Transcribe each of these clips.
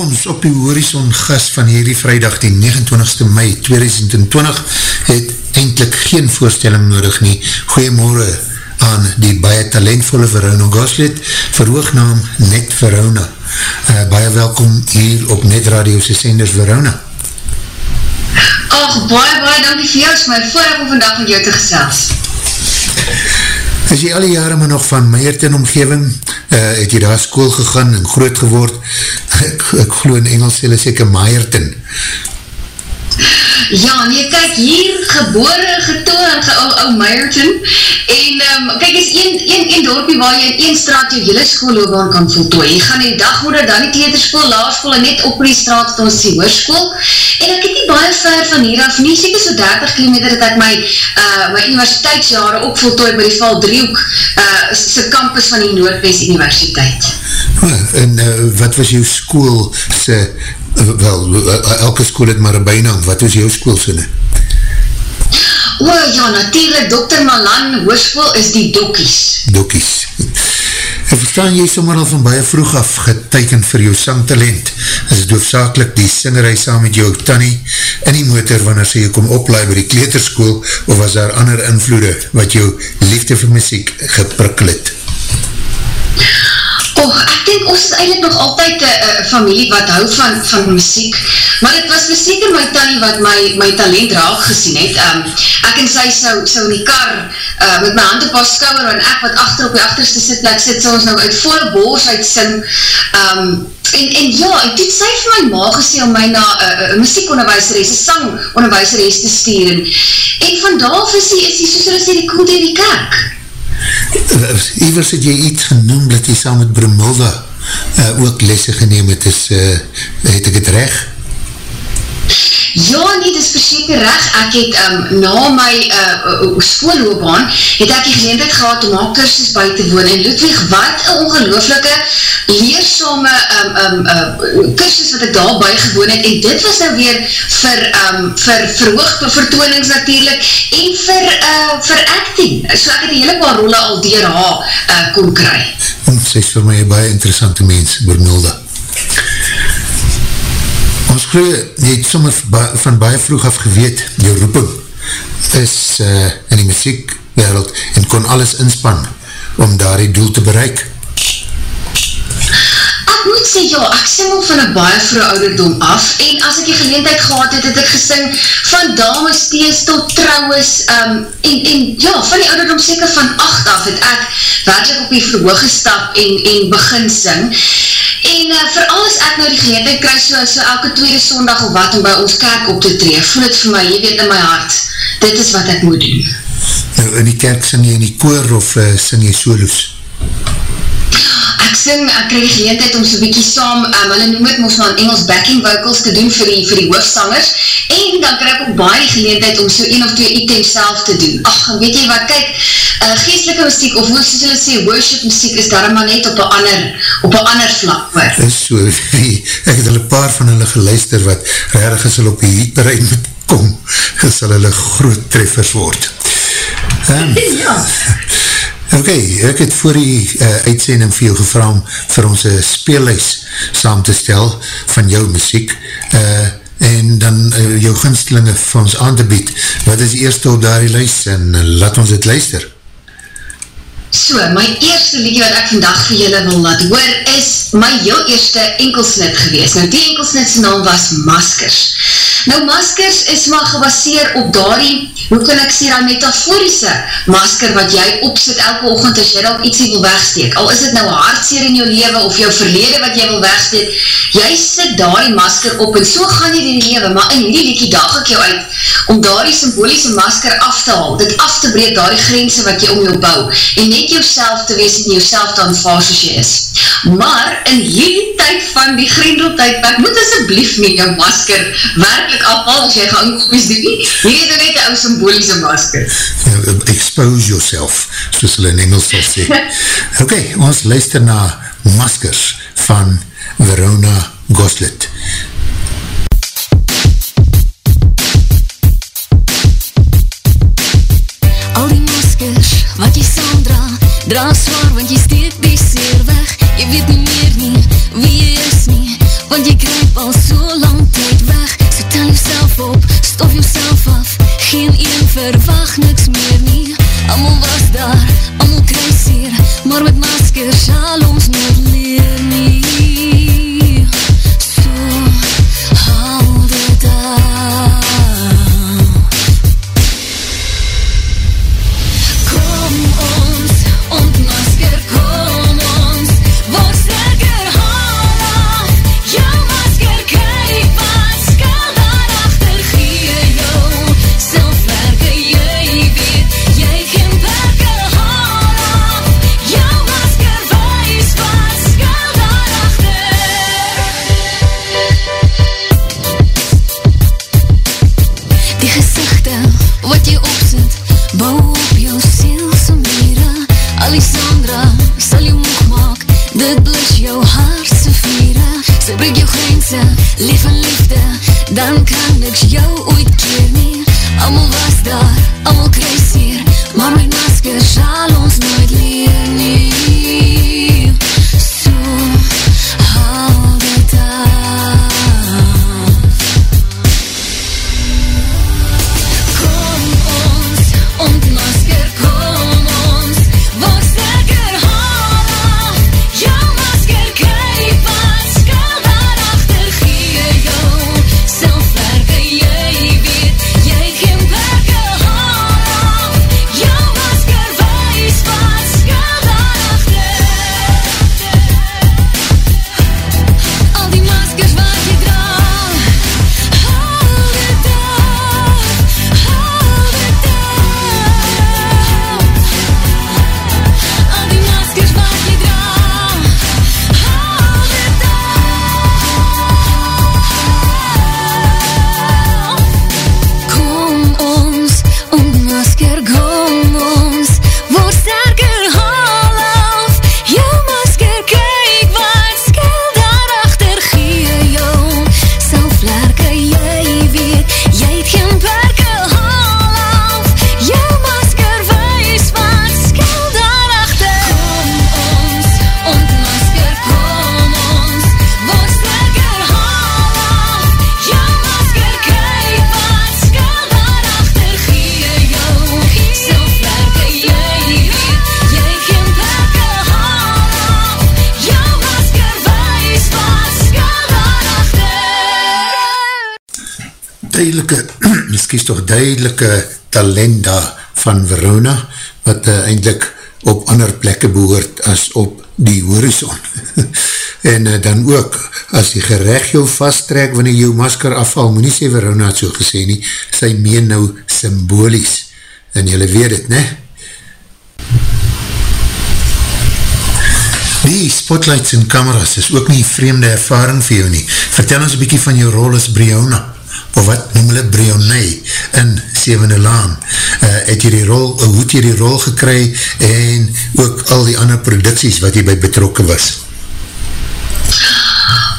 ons op die horizon gas van hierdie vrijdag die 29ste mei 2020 het eindelijk geen voorstelling nodig nie. Goeiemorgen aan die baie talentvolle Verona Goslet, verhoognaam Net Verona. Uh, baie welkom hier op Net Radio se senders Verona. Ach, baie, baie dankie vir jou, is my voorraad om vandag met jou te gesels. Is jy al die jare maar nog van Meierton omgeving, uh, het jy daar school gegaan en groot geword, ek, geloof in Engels, jy is ek een Meierton, Ja, nee, kijk, hier gebore, getoon, ge ou, ou Meijerton, en um, kijk, is een, een, een dorpie waar jy in een straat jou hele schoolloobaan kan voltooi. Jy gaan die dagmoeder, dan die theaterschool, laarschool, en net op die straat het ons die hoorschool, en ek het nie baie ver van hier af, nie, seker so 30 kilometer dat ek my, uh, my universiteitsjare ook voltooi by die Val Driehoek, uh, sy campus van die Noordwest Universiteit. Oh, en uh, wat was jou school se wel, elke school het maar een bijnaam, wat is jou schoolsinne? O ja, natuurlijk, Dr. Malan Hoorschool is die Dokkies. Dokkies. En verstaan jy sommer al van baie vroeg af geteiken vir jou sangtalent? Is het hoofdzakelik die singerij saam met jou Tanny in die motor wanneer sy jou kom oplaai by die kleterskoel of was daar ander invloede wat jou liefde vir muziek geprikkel het? Och, ek denk ons is eindelijk nog altyd een familie wat hou van, van muziek, maar het was beseker my tannie wat my, my talent raak gesien het. Um, ek en sy so, so in die kar uh, met my hand op haar skouwer en ek wat achter op die achterste sitplek sit, so ons nou uit volle boos uit sing. Um, en, en ja, en toe sy vir my ma gesê om my na een uh, uh, muziekonderwijseres, een sangonderwijseres te stuur. En, en vandaag is die, is die soos hulle sê, die koelde in die kerk. Ivers het jy iets genoem dat jy saam met Brumilda uh, ook lesse geneem het, is, uh, het ek het recht? Ja, nie, dit is verseker recht. Ek het um, na my uh, schoolloopbaan, het ek die geleendheid gehad om haar kursus by te woon. En Ludwig, wat een ongelooflike leersame um, um, uh, kursus wat ek daar by gewoon het. En dit was nou weer vir, um, vir verhoog vertoonings natuurlijk en vir, uh, vir acting. So ek het die hele paar rolle al dier haar uh, kon kry. Sy is vir my een baie interessante mens, Bernilda. Ons geloof, jy het sommer van baie vroeg af geweet, jou roeping is uh, in die muziekwereld en kon alles inspan om daar die doel te bereik. Ek moet sê, ja, ek sing al van een baie vroeg ouderdom af en as ek die geleentheid gehad het, het ek gesing van dames steeds tot trouwens um, en, en ja, van die ouderdom seker van 8 af het ek werkelijk op die verhoog gestap en, en begin sing En uh, vir alles ek nou die geleentheid krijg so, so elke tweede sondag of wat om by ons kerk op te tree, voel het vir my, jy weet in my hart, dit is wat ek moet doen. Nou, in die kerk sing jy in die koor of uh, sing jy solos? Ek sing, ek krijg die geleentheid om so'n bykie saam, um, hulle noem het ons maar in Engels backing vocals te doen vir die, vir die hoofdsangers, en dan krijg ek ook baie geleentheid om so een of twee items self te doen. Ach, weet jy wat, kyk, uh, geestelike muziek, of hoe soos hulle sê, worship muziek is daar maar net op een ander, op een ander vlak. Maar. Is so, ek het hulle paar van hulle geluister, wat rarig is hulle op die heatbereid moet kom, sal hulle groot treffers word. Um, ja. Ok, ek het voor die uh, uitsending vir jou gevra om vir ons speellijs saam te stel van jou muziek uh, en dan uh, jou ginstelinge vir ons aan te bied. Wat is eerste op daar die lijst en uh, laat ons het luister. So, my eerste liedje wat ek vandag vir julle wil laat hoor is my heel eerste enkelsnit gewees. Nou die enkelsnitse naam was Maskers. Nou maskers is maar gebaseer op daardie, hoe kan ek sê, die metaforiese masker wat jy opsit elke ochend as jy dan ietsie wil wegsteek. Al is dit nou hartseer in jou leven of jou verlede wat jy wil wegsteek, jy sit daardie masker op en so gaan jy die leven, maar in die liedje dag ek jou uit om daardie symboliese masker af te haal, dit af te breek, daardie grense wat jy om jou bou, en net jouself te wees en jouself te aanvaar soos jy is. Maar in hierdie tyd van die grendeltijdperk, moet asjeblief nie jou masker werkelijk afval as jy gaan kopies doen nie. Hier is net een symboliese masker. Ja, expose yourself, soos hulle in Engels sal sê. Ok, ons luister na Maskers van Verona Goslet. Al die maskers wat jy saam dra, dra zwaar want jy steek die seer weg. Jy weet nie meer nie wie jy is nie, want jy tel jouself op, stof jouself af. Geen een verwag niks meer nie. Amal was daar, amal kruiseer Maar met maskers sal ons nooit leer nie. Toch duidelike talent daar van Verona, wat uh, eindelijk op ander plekke behoort as op die horizon. en uh, dan ook, as die gerecht jou vasttrek wanneer jou masker afval, moet nie sê Verona het so gesê nie, sy meen nou symbolies. En jylle weet het, ne? Die spotlights en cameras is ook nie vreemde ervaring vir jou nie. Vertel ons een bykie van jou rol as Briona, of wat noem hulle Brionei in Sevende Laan. Uh, het jy die rol, hoe het jy die rol gekry en ook al die ander producties wat jy by betrokken was?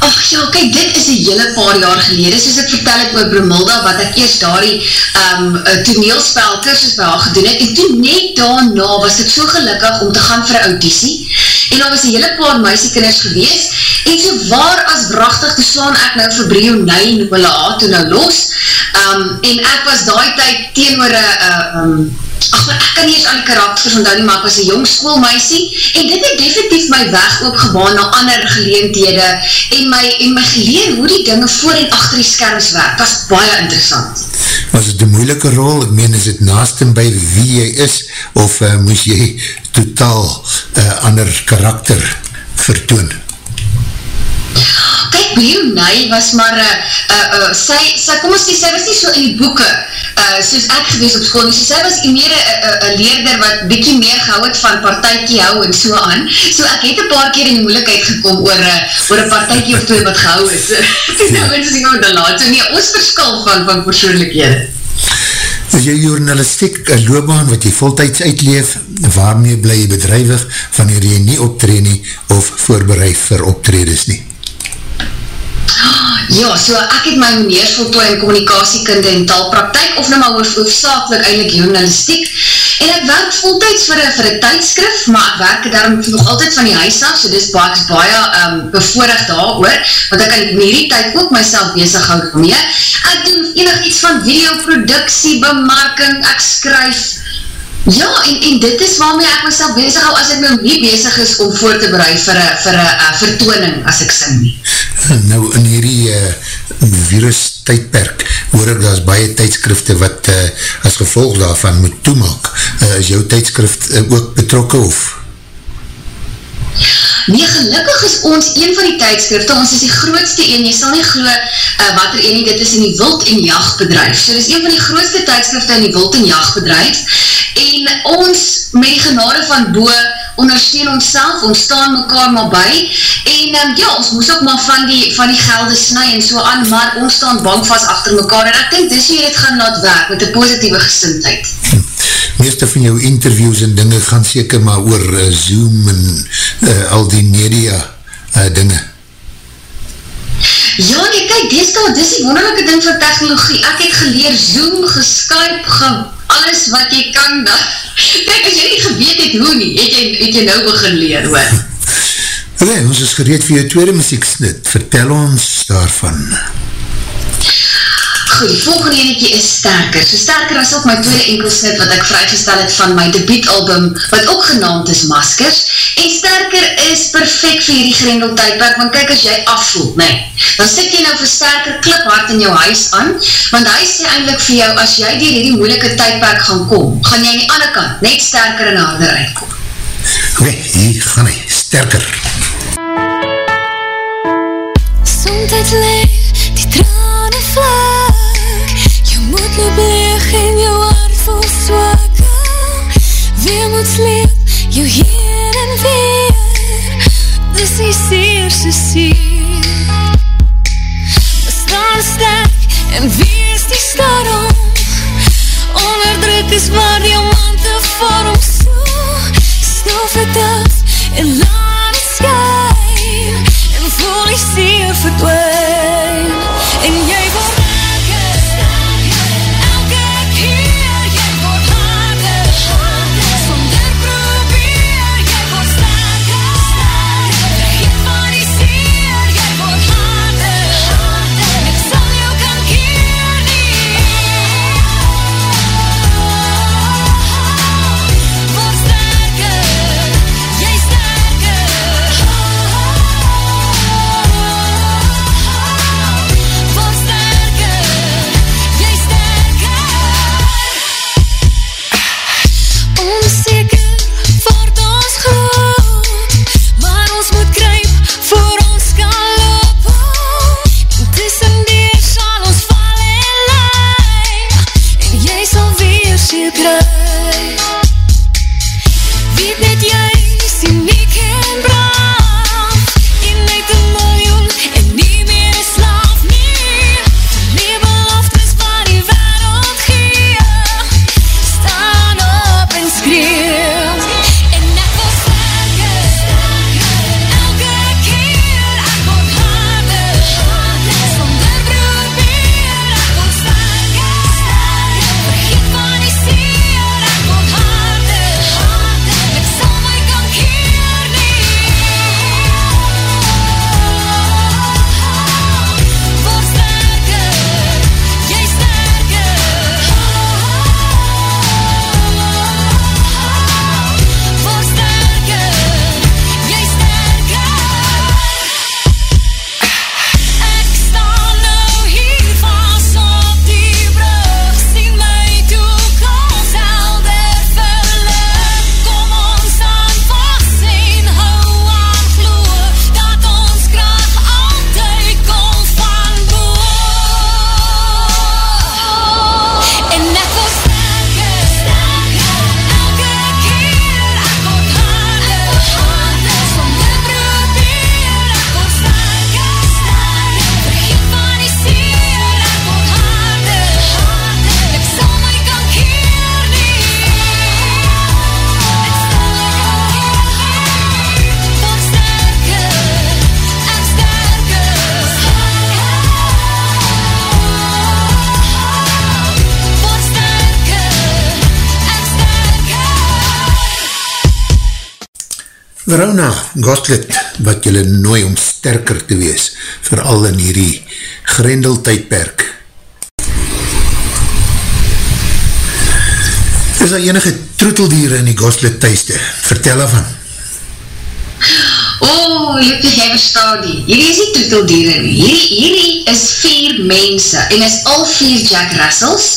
Ach ja, kijk, dit is een hele paar jaar gelede, soos ek vertel het oor Bromilda, wat ek eerst daar die um, toneelspel kursus by haar gedoen het, en toen net daarna was ek so gelukkig om te gaan vir een auditie, en daar was een hele paar meisiekinders gewees, en so waar as brachtig, toe slaan ek nou vir Brio 9, hulle haar toe nou los, um, en ek was daai tyd teen oor een, um, ach, maar ek kan nie eens al die karakters onthou nie, maar ek was een jong schoolmeisie, en dit het definitief my weg opgebaan na ander geleenthede, en my, en my geleer hoe die dinge voor en achter die skerms werk, is baie interessant. Was het een moeilike rol? Ek meen, is het naast en by wie jy is, of uh, moes jy totaal uh, ander karakter vertoon? Kijk, Brunei was maar, uh, uh, uh, sy, sy, kom ons sê, sy was nie so in die boeken, uh, soos ek gewees op school, so sy was meer een leerder wat bykie meer gehou het van partijkie hou en so aan, so ek het een paar keer in die moeilikheid gekom oor, uh, oor een partijkie of twee wat gehou is, toe nou wens ek om te laat, so nie, ons verskil van, van persoonlikhede. Is jou journalistiek een loopbaan wat jy voltijds uitleef, waarmee bly jy bedrijwig wanneer jy nie optree nie of voorbereid vir optredes nie? Ja, so ek het my meneersvoltooi in communicatiekunde en taalpraktijk, of nou maar hoofdzakelik eindelijk journalistiek, en ek werk voltijds vir vir een tijdskrif, maar ek werk daarom nog altyd van die huis af, so dis baie, baie um, bevoorig daar oor, want ek kan in hierdie tyd ook myself bezig hou mee. Ek doen enig iets van videoproduksie, bemarking, ek skryf, Ja, en, en dit is waarmee ek myself bezig hou, as ek nou nie bezig is om voor te bereid vir een vir uh, vertooning, as ek sing nie. Nou, in hierdie uh, virus tydperk, hoor ek, daar is baie tydskrifte wat uh, as gevolg daarvan moet toemaak. Uh, is jou tydskrift uh, ook betrokken of? Nee, gelukkig is ons een van die tydskrifte, ons is die grootste een, jy sal nie glo uh, wat er ene, dit is in die wild en jachtbedrijf. So, dit is een van die grootste tydskrifte in die wild en jachtbedrijf, en ons, met die genade van boe, ondersteun ons self, ons staan mekaar maar by, en um, ja, ons moes ook maar van die, van die gelde snu en so aan, maar ons staan bankvast achter mekaar, en ek denk, dis hoe jy het gaan laat werk, met die positieve gesintheid. Hm meeste van jou interviews en dinge gaan seker maar oor uh, Zoom en uh, al die media uh, dinge. Ja, nee, kijk, dis daar, dis die wonderlijke ding van technologie. Ek het geleer Zoom, geskype, ge, alles wat jy kan. Kijk, as jy nie geweet het hoe nie, het jy, het jy nou begin leer, hoor. Oké, okay, ons is gereed vir jou tweede muzieksnit. Vertel ons daarvan. Goed, volgende enetje is Sterker. So Sterker as ook my tweede enkelsnit wat ek vrygestel het van my debietalbum, wat ook genaamd is Maskers. En Sterker is perfect vir hierdie grendel tydperk, want kyk as jy afvoel, nee, dan sit jy nou vir Sterker kliphard in jou huis aan, want hy sê eindelijk vir jou, as jy die hierdie moeilike tydperk gaan kom, gaan jy aan die andere kant net sterker en harder uitkom. Oké, okay, hier gaan hy, Sterker. Sometimes leef leeg en jou hart vol swake Weer moet sleep, jou hier en weer Dis die seerse sier Staan sterk en wees die starom Onderdruk is waar jou man te vorm so. Stof het af en laat het skyn. En voel die seer verdwijn Verona Goslet, wat jylle nooi om sterker te wees, vooral in hierdie grendeltijdperk. Is daar enige troeteldiere in die Goslet thuisde? Vertel af van. Oh, Lucas, jy verstaan die. Hierdie is nie troeteldiere nie. Hierdie, hierdie is vier mense en is al vier Jack Russells.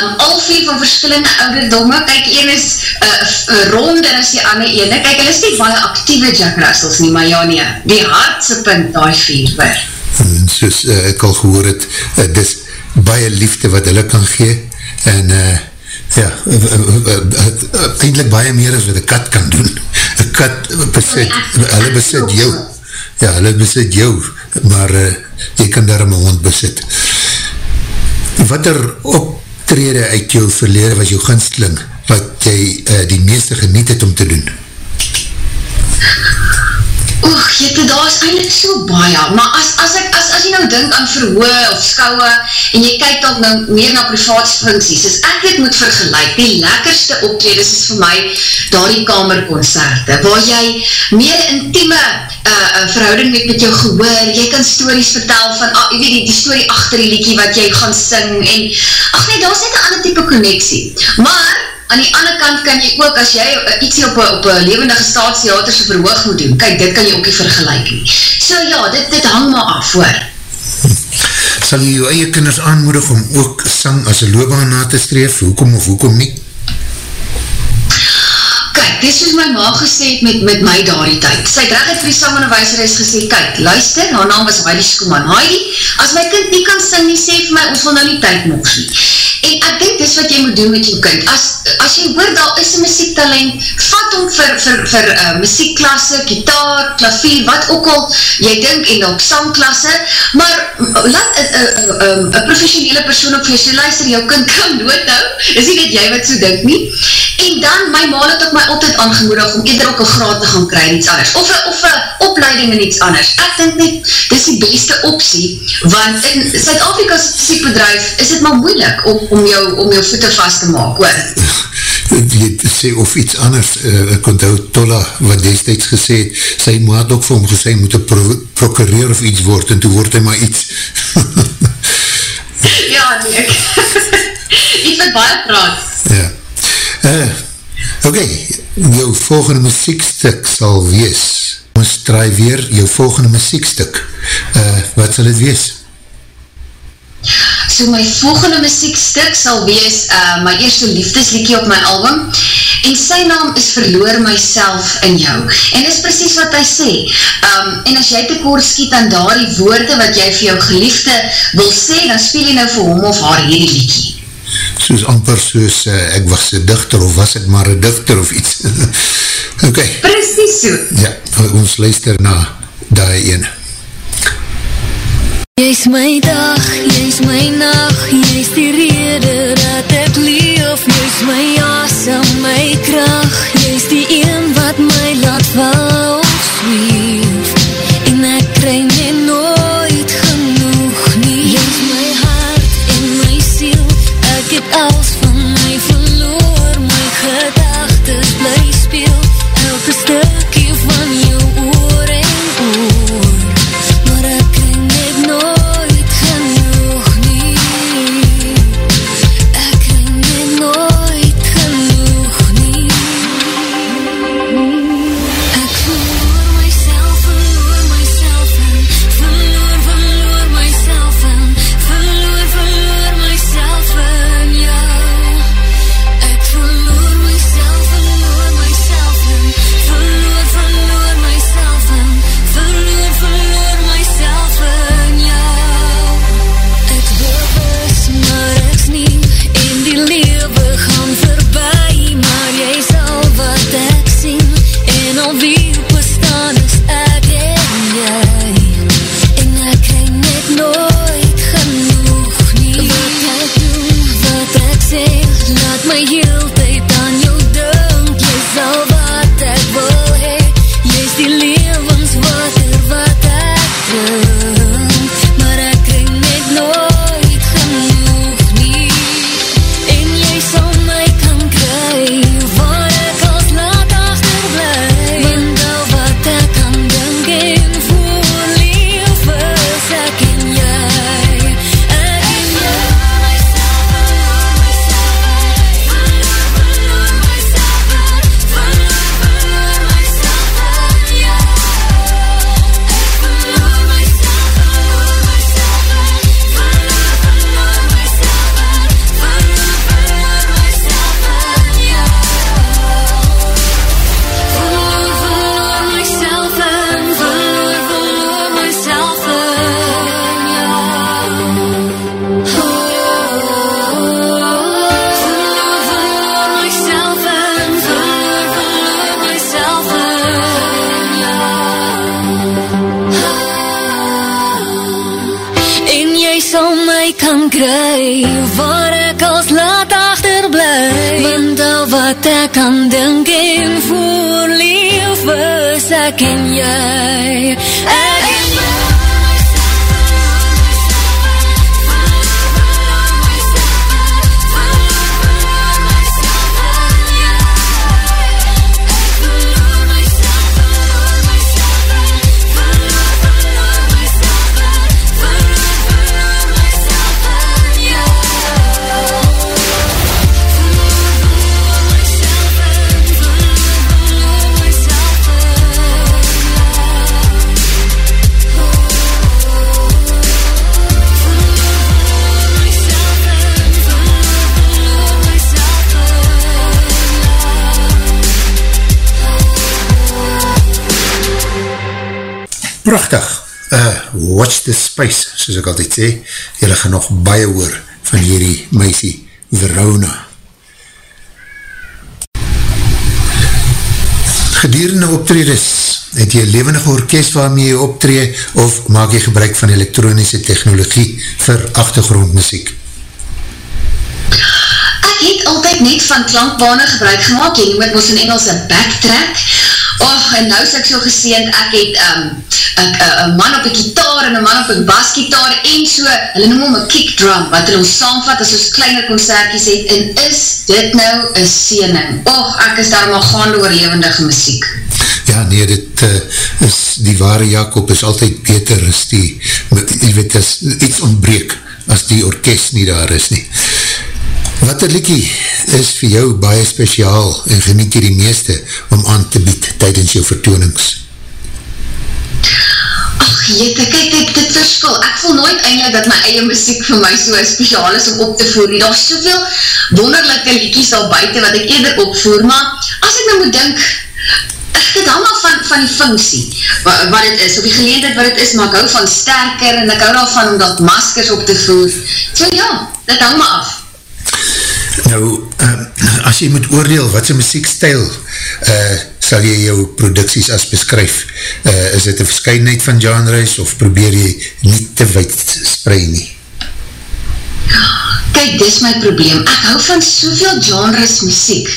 Um, al vier van verskillende ouderdomme. Kijk, een is uh, ronder as die ander ene. Kijk, hulle is nie baie actieve Jack Russells nie, maar ja nie. Die hartse punt, die vier weer. Soos uh, ek al gehoor het, uh, dis baie liefde wat hulle kan gee en uh, ja, eindelijk baie meer as wat een kat kan doen. Een kat besit, hulle besit jou. Ja, hulle besit jou, maar uh, jy kan daarom een hond besit. Wat er optrede uit jou verlede was jou gunsteling, wat jy uh, die meeste geniet het om te doen? Oeg, jyte, daar is eindelijk so baie, maar as, as, ek, as, as jy nou denk aan verhoe of skouwe, en jy kyk dan nou meer na privaatsfunksies, as ek dit moet vergelijk, die lekkerste optreders is vir my daar die kamerconcerte, waar jy meer intieme uh, uh, verhouding met, met jou gehoor, jy kan stories vertel van, uh, jy weet die, die story achter die liekie wat jy gaan sing, en, ach nee, daar is net een ander type connectie, maar, aan die ander kant kan jy ook, as jy ietsie op een levendige staatstheaterse verhoog moet doen, kyk, dit kan jy ook nie vergelijk nie. So ja, dit, dit hang maar af, hoor. Sal jy jou eie kinders aanmoedig om ook sang as een loopbaan na te streef, hoekom of hoekom nie? Kyk, dit is soos my ma gesê het met, met my daar die tyd. Sy het recht vir die samanwijzeris gesê, kyk, luister, haar naam was Heidi Skoeman. Heidi, as my kind nie kan sing nie, sê vir my, ons wil nou nie tyd nog nie. En ek denk, dis wat jy moet doen met jou kind. As, as jy hoor, daar is een muziektalent, vat om vir, vir, vir uh, muziekklasse, gitaar, klavier, wat ook al jy denk, en ook sangklasse, maar laat een professionele persoon op vir jou sê, luister, jou kind kan dood nou, is nie net jy wat so denk nie. En dan, my ma het ook my altyd aangemoedig om eerder ook een graad te gaan kry in iets anders, of een opleiding in iets anders. Ek denk net, dis die beste optie, want in Zuid-Afrika's muziekbedrijf is het maar moeilik om om jou, om jou voete vast te maak, hoor. Jy sê of iets anders, uh, ek onthou Tolla, wat destijds gesê het, sy maat ook vir hom gesê, moet een pro prokureer of iets word, en toe word hy maar iets. ja, nee. iets wat baie praat. Ja. Uh, Oké, okay, jou volgende muziekstuk sal wees, ons draai weer jou volgende muziekstuk. Uh, wat sal het wees? So my volgende muziekstuk sal wees uh, my eerste liefdesliekie op my album. En sy naam is Verloor Myself in Jou. En dis precies wat hy sê. Um, en as jy tekort skiet aan daar die woorde wat jy vir jou geliefde wil sê, dan speel jy nou vir hom of haar hierdie liekie Soos amper soos uh, ek was een dichter of was ek maar een dichter of iets. Ok. Precies so. Ja, ons luister na die ene Jy is my dag, jy is my nacht, jy is die rede dat ek leef, jy is my asem, my kracht, jy is die een wat my laat val, zweef, en ek kry my nooit genoeg nie. Jy is my hart en my siel, ek het als van watch the space, soos ek altyd sê, jylle gaan nog baie hoor van hierdie meisie Verona. Gedurende optredes, het jy levendige orkest waarmee jy optree, of maak jy gebruik van elektronische technologie vir achtergrondmuziek? Ek het altyd net van klankbane gebruik gemaakt, jy noem het ons in Engels een backtrack, Och, en nou is ek so geseend, ek het um, een man op een kitaar en een man op een basgitaar en so, hulle noem hom een kick drum, wat hulle ons saamvat as ons kleiner concertjes het, en is dit nou een siening? Och, ek is daar maar gaande oor levendige muziek. Ja, nee, dit uh, is, die ware Jacob is altyd beter as die, jy weet, as iets ontbreek, as die orkest nie daar is nie. Wat er liekie is vir jou baie speciaal en geniet jy die meeste om aan te bied tydens jou vertoonings? Ach jette, kijk dit, dit verskil. Ek voel nooit eindelijk dat my eie muziek vir my so speciaal is om op te voer. Daar is soveel wonderlijke liekies al buiten wat ek eerder opvoer, maar as ek nou moet dink, dit hang af van, van die funksie wat, wat het is, of die geleendheid wat het is, maar ek hou van sterker en ek hou daarvan om dat maskers op te voer. So ja, dit hang maar af. Nou, uh, as jy moet oordeel, wat is muziekstijl uh, sal jy jou producties as beskryf? Uh, is dit een verscheidenheid van genres of probeer jy nie te wijd sprei nie? Kijk, dis my probleem. Ek hou van soveel genres muziek.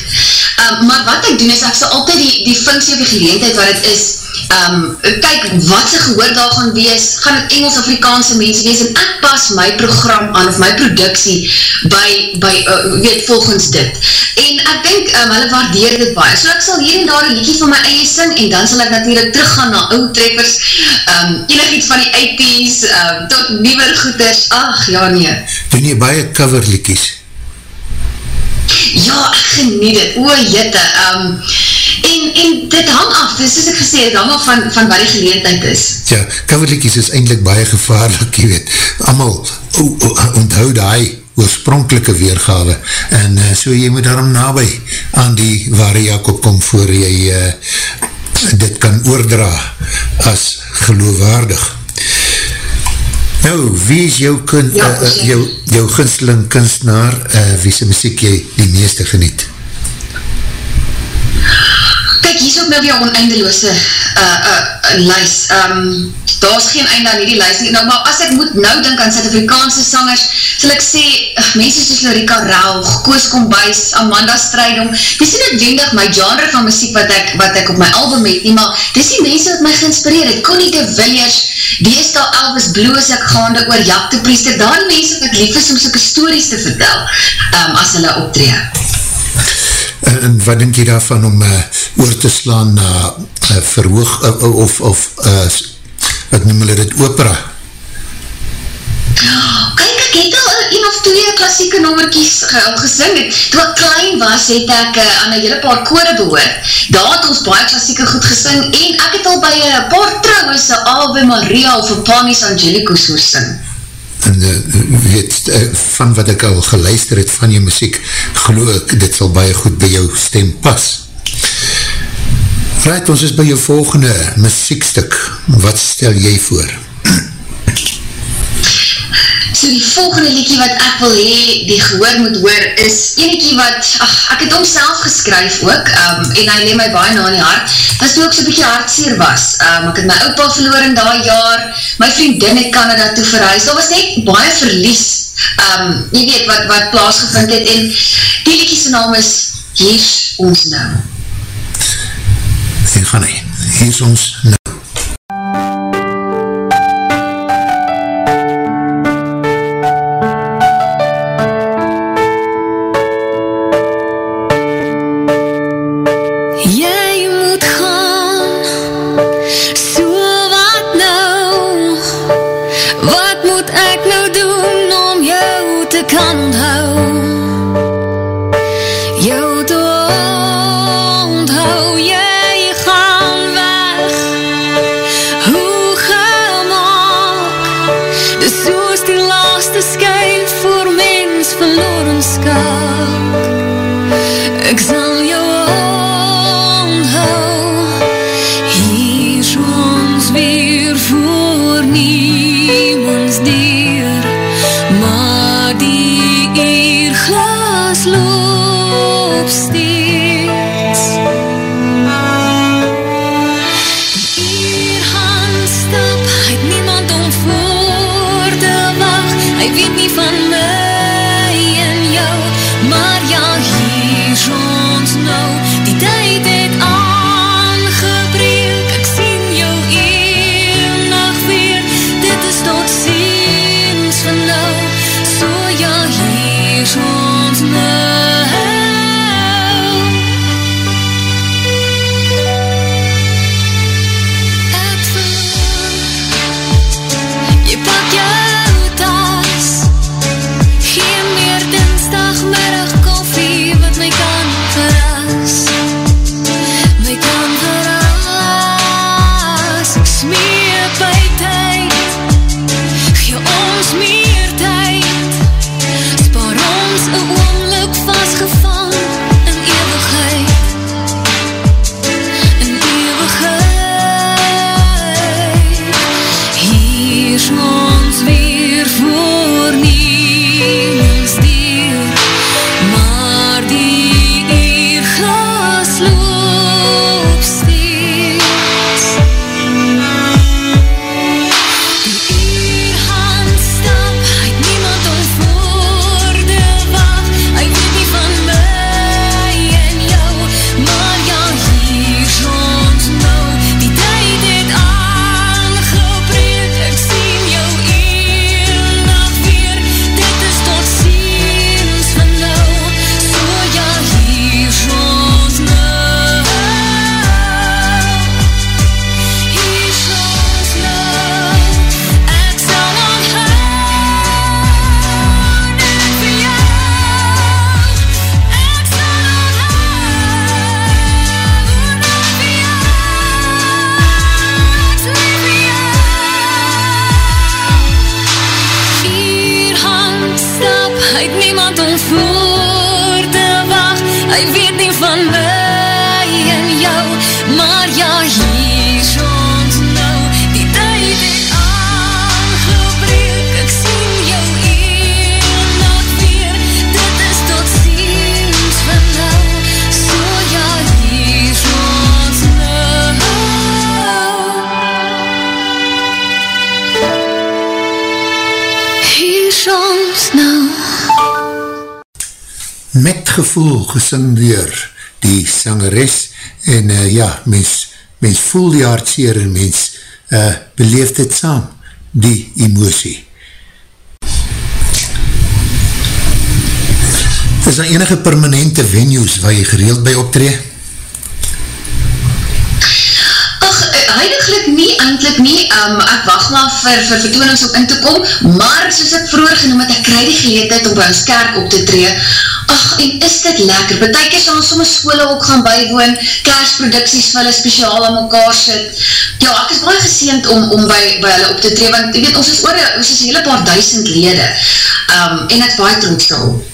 Um, maar wat ek doen is, ek sal altyd die, die funksie of die geleentheid wat het is, um, kyk wat sy gehoor daar gaan wees, gaan het Engels-Afrikaanse mense wees, en ek pas my program aan, of my productie, by, by uh, weet, volgens dit. En ek denk, um, hulle waardeer dit baie. So ek sal hier en daar een liedje van my eie sing, en dan sal ek natuurlijk teruggaan na oud treffers, um, enig iets van die 80s, um, tot nieuwer goeders, ach, ja nie. Doen jy baie coverliedjes? Ja, ek geniet het, oe jitte, um, en, en dit hang af, dus soos ek gesê, het hang af van, van wat die geleentheid is. Ja, coverliedjes is eindelijk baie gevaarlik, jy weet, allemaal onthou die oorspronkelike weergave, en uh, so jy moet daarom nabij aan die ware Jacob kom voor jy uh, dit kan oordra as geloofwaardig. Nou, wie is jou, kun, ja, uh, jou, jou ginsteling kunstenaar, uh, wie sy muziek jy die meeste geniet? Kijk, hier is ook nou weer oneindeloose uh, uh, lys. Um, daar is geen einde aan die lys nie. Nou, maar as ek moet nou denk aan Zuid-Afrikaanse sangers, sal ek sê, uh, mense soos Lorika Rauw, Koos Kombuis, Amanda Strijdom, dit is nie wendig my genre van muziek wat ek, wat ek op my album het nie, maar dit is die mense wat my geïnspireer het. Connie de Villiers, die is daar Elvis Bloos, ek gaande oor Jaap de Priester, daar die mense wat lief is om soke stories te vertel, um, as hulle optree. En wat denk jy daarvan om uh, oor te slaan na uh, verhoog uh, of, of uh, wat noem hulle dit, opera? Kijk, ek het al een of twee klassieke nommerkies gesing. Toe ek klein was, het ek uh, aan een hele paar kore behoort. Daar het ons baie klassieke goed gesing en ek het al by een paar trouwens een Ave Maria of een Panis Angelicus hoor sing. En uh, weet, uh, van wat ek al geluister het van jou muziek, geloof ek, dit sal baie goed by jou stem pas. Right, ons is by jou volgende muziekstuk. Wat stel jy voor? So die volgende liedje wat ek wil hee, die gehoor moet hoor, is eniekie wat, ach, ek het omself geskryf ook, um, en hy leem my baie na in die hart, was toe ek so'n bykie hartseer was. Um, ek het my opa verloor in daai jaar, my vriendin het Canada toe verhuis, daar was net baie verlies um, jy weet wat, wat plaasgevind het, en die liedjie sy naam is Hier's ons nou. Gaan hy, Hier's ons nou. sky. Gevoel gesing door die sangeres en uh, ja, mens, mens voel die hartseer en mens uh, beleef dit saam, die emosie. Is daar enige permanente venues waar jy gereeld by optree? Ach, heiliglik nie, eindelijk nie, um, ek wacht maar vir, vir vertoonings om in te kom, maar soos ek vroeger genoem het, ek krij die geleedheid om by ons kerk op te tree, en is dit lekker, betek is ons soms skole ook gaan bywoon, kerstprodukties vir hulle speciaal aan mekaar sit, ja, ek is baie geseend om, om by, by hulle op te tree, want jy weet, ons is oor, ons is hele paar duisend lede, um, en is baie trots daarop.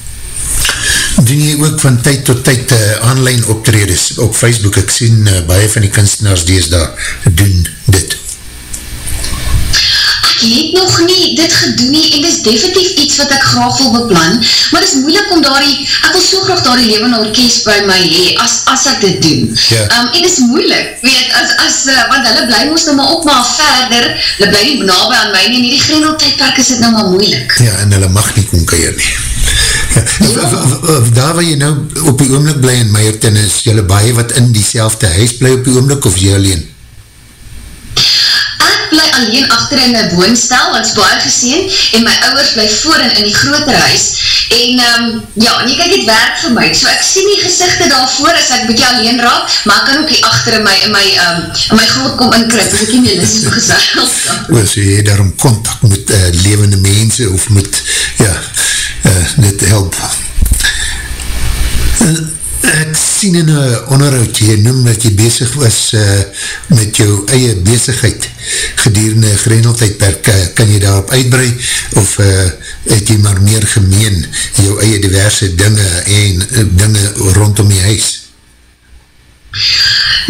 Doen jy ook van tyd tot tyd uh, online optredes op Facebook? Ek sien uh, baie van die kunstenaars die is daar doen dit. Ek ek het nog nie dit gedoen nie, en dit is definitief iets wat ek graag wil beplan, maar dit is moeilik om daar die, ek wil so graag daar die levende orkest by my hee, as, as ek dit doen. Ja. Um, en dit is moeilik, weet, as, as, uh, want hulle bly moest nou maar ook maar verder, hulle bly nie nabij aan my nie, en die grendeltijdperk is dit nou maar moeilik. Ja, en hulle mag nie kon keir nie. Ja. Daar waar jy nou op die oomlik bly in Meierton, is jylle baie wat in die selfde huis bly op die oomlik, of jy alleen? Bly alleen achter in een woonstel, wat is baie geseen, en my ouwers bly voor in, die groter huis, en um, ja, en jy kyk het werk vir my, so ek sien die gezichte daarvoor, as ek bykie alleen raak, maar ek kan ook hier achter in my, in my, um, in my grot kom inkryp, as ek nie meer lis is vir gezelskap. O, so jy daarom contact met uh, levende mense, of met, ja, uh, dit help. Sien in een onderhoud, jy noem dat jy bezig was uh, met jou eie bezigheid gedurende grendeltijdperk, uh, kan jy daarop uitbrei? Of uh, het jy maar meer gemeen jou eie diverse dinge en uh, dinge rondom jy huis?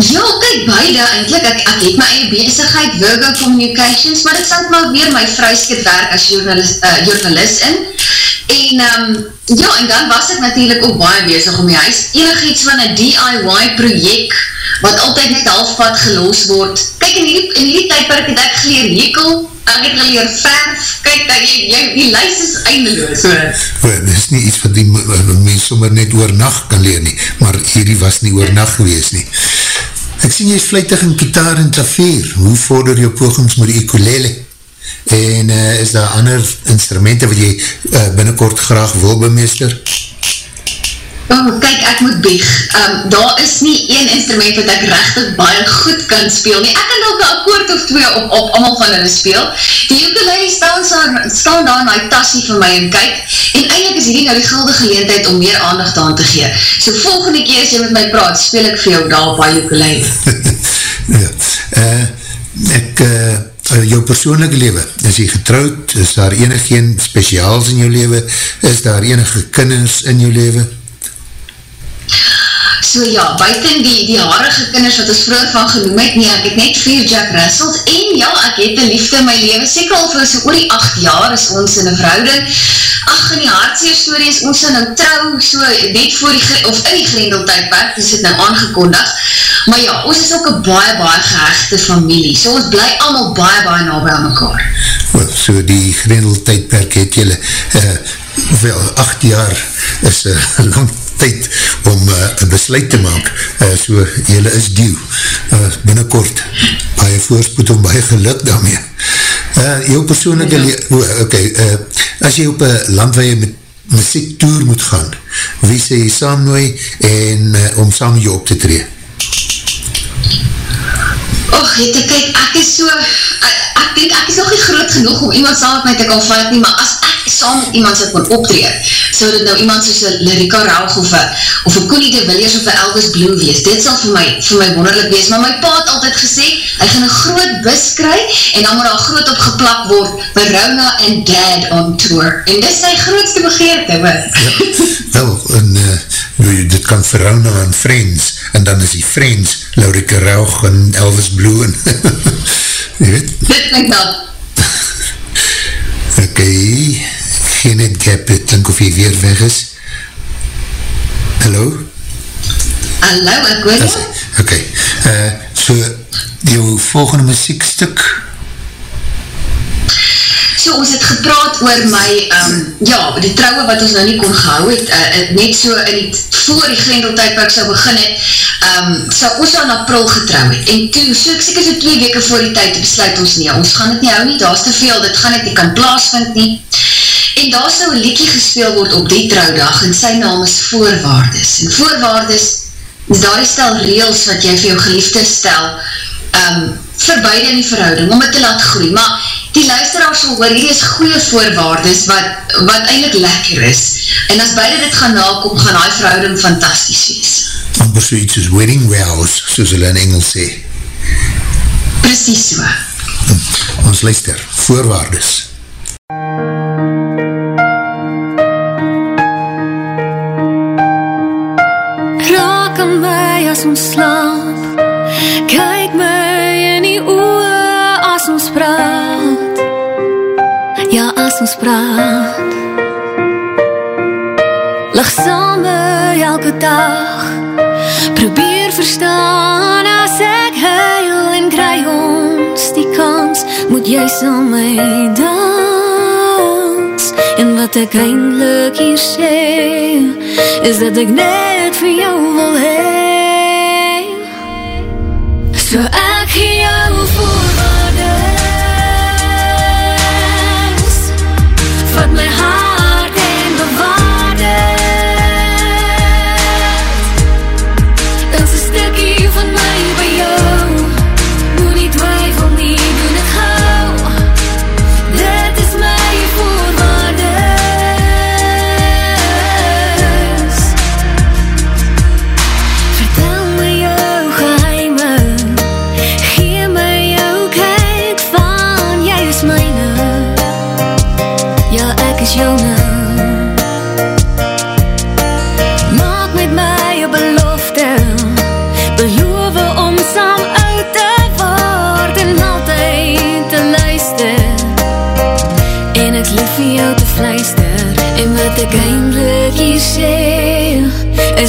Ja, kijk, beide eindelijk, ek, ek het my eie bezigheid, Virgo Communications, maar ek sal maar weer my vryskit werk as journalist, uh, journalist in, En, um, ja, en dan was ek natuurlijk ook baie bezig om die huis, enig iets van een DIY project, wat altyd net halfpad geloos word. Kijk, in die, in die tydperk het ek geleer hekel, ek het geleer verf, kijk, dat jy, jy, die lijst is eindeloos. So, dit is nie iets wat die mens sommer net oornacht kan leer nie, maar hierdie was nie oornacht gewees nie. Ek sien jy is vlijtig in kitaar en klavier, hoe vorder jou pogings met die ukulele? En uh, is daar ander instrumenten wat jy uh, binnenkort graag wil bemeester? Oh, kyk, ek moet bieg. Um, daar is nie een instrument wat ek rechtig baie goed kan speel nie. Ek kan ook een akkoord of twee op, op allemaal van hulle speel. Die ukulele staan, staan daar in die tassie vir my en kyk. En eindelijk is hierdie nou die gulde geleentheid om meer aandacht aan te gee. So volgende keer as jy met my praat, speel ek vir jou daar op die ukulele. ja, uh, ek... Uh, uh, jou persoonlijke leven, is jy getrouwd, is daar enig geen speciaals in jou leven, is daar enige kinders in jou leven? So ja, buiten die, die harige kinders wat ons vroeger van genoem het, nee, ek het net vier Jack Russells, en ja, ek het een liefde in my leven, seker al vir so oor die acht jaar is ons in een verhouding, ach, in die hartseer story is ons nou trouw, so net voor die, of in die grendeltijdperk, dis het nou aangekondig, maar ja, ons is ook een baie, baie gehechte familie, so ons bly allemaal baie, baie na by mekaar. So die grendeltijdperk het jylle, uh, wel, acht jaar is een uh, lang tyd om uh, besluit te maak, uh, so jylle is duw, uh, binnenkort, baie voorspoed om baie geluk daarmee. Uh, jou persoonlijke, ja. oh, ok, uh, as jy op een land waar jy met muziek tour moet gaan, wie sê jy saam nooi en uh, om saam jou op te tree? Och, weet ek, kijk, ek is so, ek, ek denk, ek is nog nie groot genoeg om iemand saam met my te kan vat nie, maar as ek saam met iemand sal kon optreed, sou dit nou iemand soos een Lyrika Rauch of een, Koenie de Williers of een Elvis Blue wees. Dit sal vir my, vir my wonderlik wees. Maar my pa het altyd gesê, hy gaan een groot bus kry en dan moet al groot opgeplak word, Verona and Dad on tour. En dit is sy grootste begeerte, wat? Ja, wel, en uh, dit kan Verona and Friends, en dan is die Friends, Lyrika Rauch en Elvis Blue en, jy weet? Dit denk dat. Ok, geen het gap, ek klink of jy weer weg is. Hallo? Hallo, ek hoor jy? Ok, uh, so, jou volgende muziekstuk? So, ons het gepraat oor my, um, ja, die trouwe wat ons nou nie kon gehou het, uh, net so in die, voor die grendeltijdperk sou begin het, um, sou ons al in april getrouw het, en toe, so ek seker so twee weke voor die tyd, besluit ons nie, ons gaan het nie hou nie, daar is te veel, dit gaan het nie kan plaasvind nie, en daar sou een liedje gespeel word op die trouwdag, en sy naam is Voorwaardes, en Voorwaardes is daar die stel reels wat jy vir jou geliefde stel, um, vir beide in die verhouding, om het te laat groei, maar die luisteraars sal hoor, hier is goeie voorwaardes, wat, wat eindelijk lekker is, en as beide dit gaan nakom, gaan die verhouding fantastisch wees. Amper so iets as wedding vows, soos hulle in Engels sê. Precies so. Ons luister, voorwaardes. Raak slaap Kyk my in die oor as ons praat. Ons praat. Lag samen elke dag. Probeer verstaan as ek huil en kry ons die kans. Moet jy saam my dans? En wat ek eindelijk hier sê Is dat ek net vir jou wil heen So ek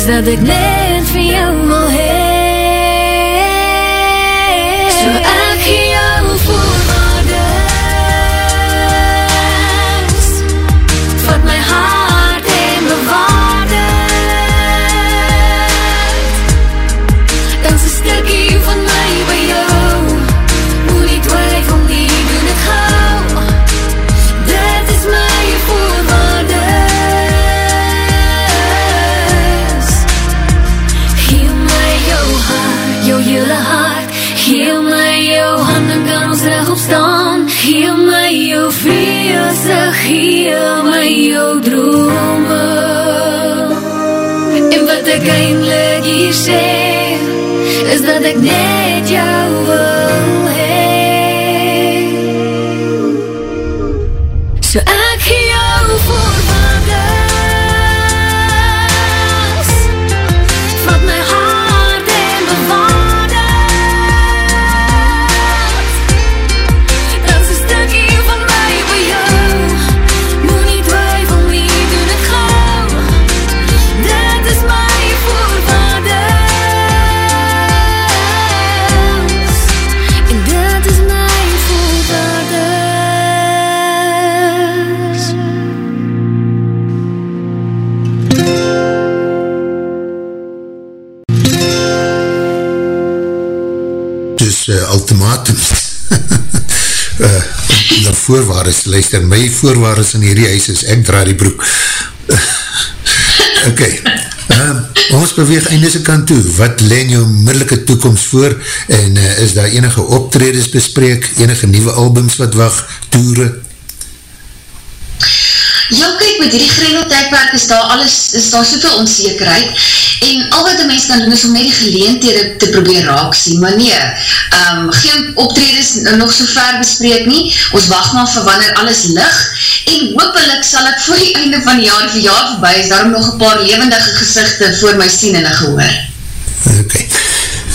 Is dat ek net vir jou voorwaardes. Luister, my voorwaardes in hierdie huis is ek draai die broek. Ok um, ons beweeg eindese kant toe. Wat len jou middelike toekomst voor? En uh, is daar enige optredes bespreek? Enige nieuwe albums wat wacht, toere met hierdie grendeltijdperk is daar alles, is daar soveel onzekerheid, en al wat die mens kan doen is om net die geleentede te probeer raak sien, maar nee, um, geen optredes nog so ver bespreek nie, ons wacht maar vir wanneer alles lig, en hoopelik sal ek voor die einde van die jaar vir jaar voorbij is, daarom nog een paar levendige gezichte voor my sien en gehoor. ok.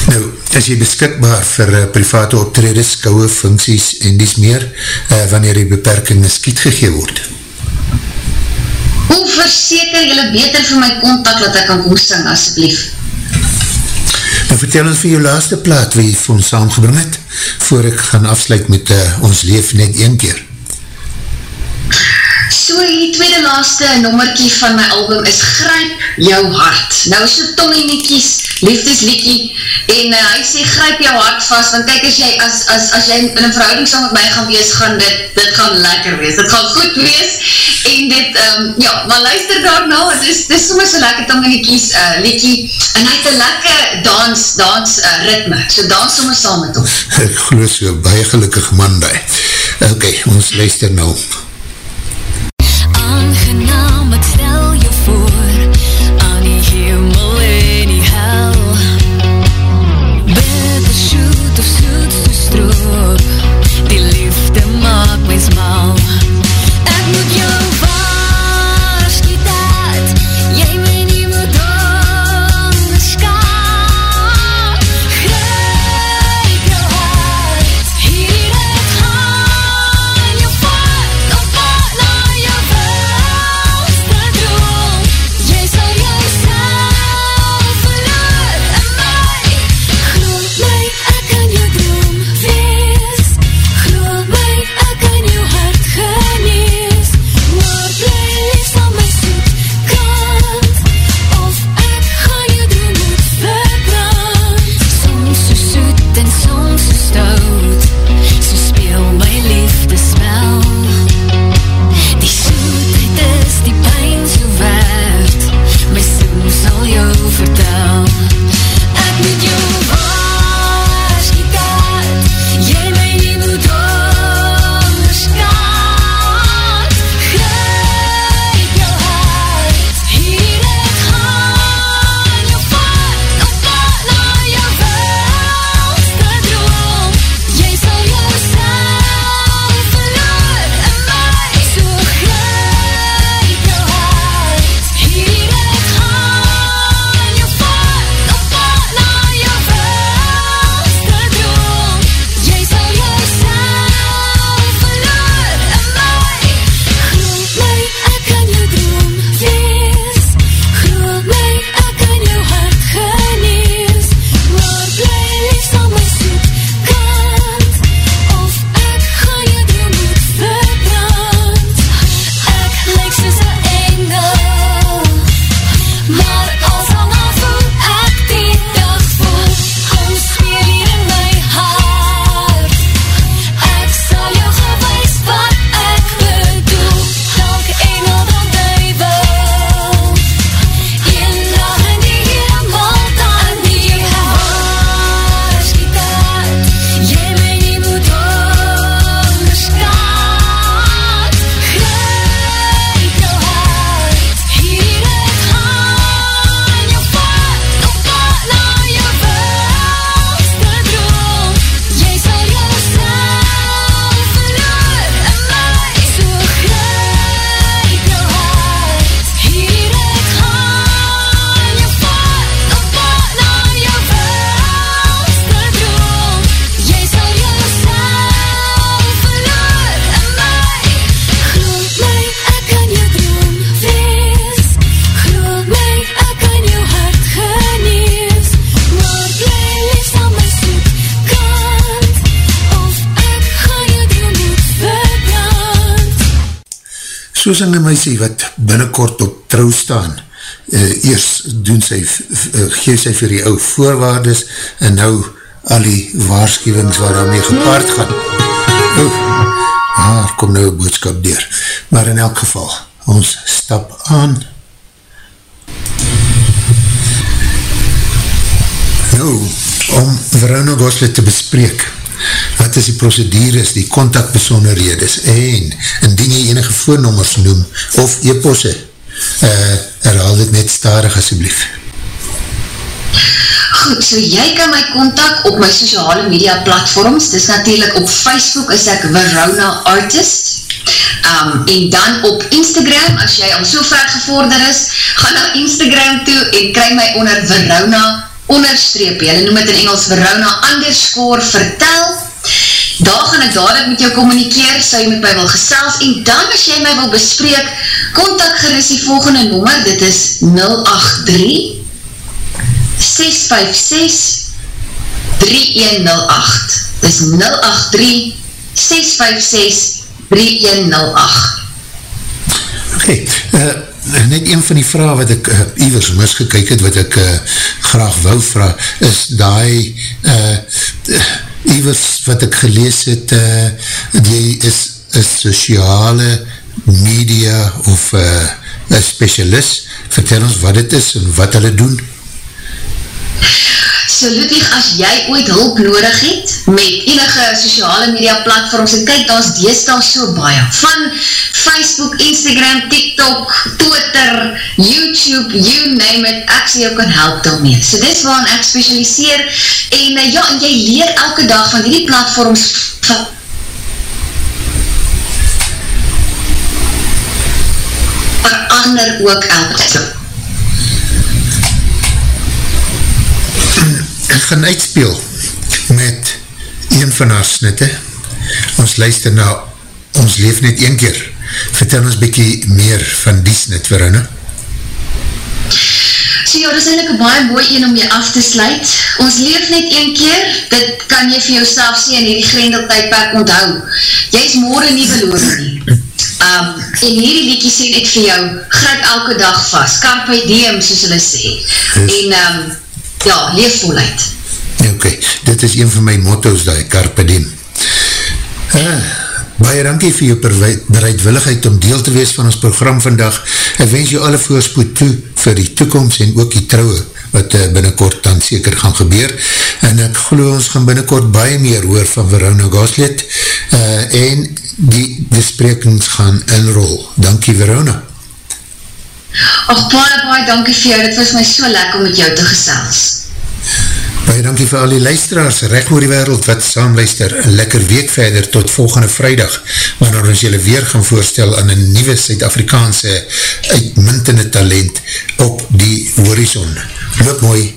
Nou, is jy beskikbaar vir uh, private optredes, kouwe funksies en dies meer, uh, wanneer die beperkingen skiet gegeen word Hoe verseker jylle beter vir my contact dat ek kan kom sing, asjeblief? Nou vertel ons vir jou laaste plaat wie jy vir ons saamgebring het, voor ek gaan afsluit met uh, ons leef net een keer. So, die tweede laaste nommerkie van my album is Gryp jou hart. Nou is so Tommy Niekies, liefdeslikkie, en uh, hy sê gryp jou hart vast, want kijk as jy, as, as, as jy in een verhouding saam met my gaan wees, gaan dit, dit gaan lekker wees, dit gaan goed wees, en dit, um, ja, maar luister daarna, het is, is soms so lekker Tommy Niekies uh, likkie, en hy het een lekker dans, dans uh, ritme, so dans soms saam met ons. Ek geloof so, baie gelukkig man daar. Ok, ons luister nou. Aangenaam, in die meisie wat binnenkort op trouw staan, uh, eers doen sy, uh, geef sy vir die ou voorwaardes, en nou al die waarschuwings waar daarmee gepaard gaan. Oef, daar kom nou een boodskap deur. Maar in elk geval, ons stap aan. Nou, om Verona Goslet te bespreek, wat is die procedures, die contactbesonderhedes en indien jy enige voornommers noem of e-posse, uh, herhaal dit net starig asjeblief. Goed, so jy kan my contact op my sociale media platforms, dis natuurlijk op Facebook is ek Verona Artist, um, en dan op Instagram, as jy al so ver gevorder is, ga na Instagram toe en kry my onder Verona onderstreep, jy noem het in Engels Verona underscore vertel, daar gaan ek dadelijk met jou communikeer, sal jy met my wil gesels, en dan as jy my wil bespreek, contact geris die volgende nummer, dit is 083 656 3108 dit is 083 656 3108 Ok, uh, net een van die vraag wat ek uh, Ivers misgekyk het, wat ek uh, graag wou vraag, is die uh, Ivers wat ek gelees het, uh, die is een sociale media of uh, een specialist, vertel ons wat het is en wat hulle doen. So Ludwig, as jy ooit hulp nodig het met enige sociale media platforms, en kyk, daar is deestal so baie, van Facebook, Instagram, TikTok, Twitter, YouTube, you name it, ek sê jou kan help daarmee. So dis waarin ek specialiseer, en uh, ja, en jy leer elke dag van die platforms van verander ook elke dag. Ek gaan uitspeel met een van haar snitte. Ons luister na Ons Leef Net Een Keer. Vertel ons bykie meer van die snit, Verona. So ja, dit is eindelijk een baie mooi een om jy af te sluit. Ons leef net een keer, dit kan jy vir jouself sê in hierdie grendeltijdperk onthou. Jy is morgen nie verloren nie. Um, en hierdie liedje sê net vir jou, grijp elke dag vast, carpe diem, soos hulle sê. Yes. En um, ja, leef voluit. Ok, dit is een van my motto's die carpe diem. Uh, baie dankie vir jou bereidwilligheid om deel te wees van ons program vandag. Ek wens jou alle voorspoed toe vir die toekomst en ook die trouwe wat uh, binnenkort dan seker gaan gebeur. En ek geloof ons gaan binnenkort baie meer hoor van Verona Goslet uh, en die besprekings gaan inrol. Dankie Verona. Ach, baie, baie dankie vir jou, dit was my so lekker om met jou te gesels. Baie dankie vir al die luisteraars, recht oor die wereld wat saamluister, een lekker week verder tot volgende vrijdag, wanneer ons julle weer gaan voorstel aan een nieuwe Suid-Afrikaanse uitmuntende talent op die horizon. Loop mooi!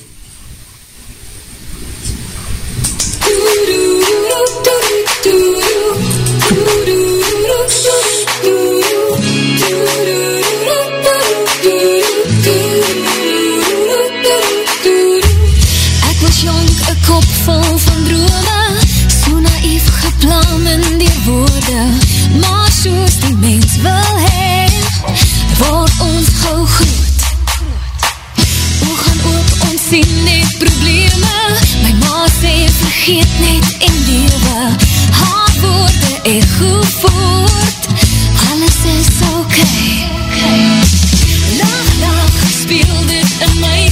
vergeet net en lewe. Haar woorde echo voort Alles is ok Lach, lach, speel dit in my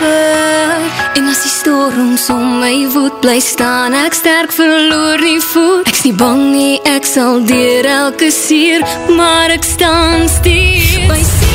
dieper En as die storms om my woed bly staan. Ek sterk verloor nie voet. Ek's nie bang nie, ek sal dier elke sier Maar ek staan stier By sier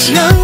지난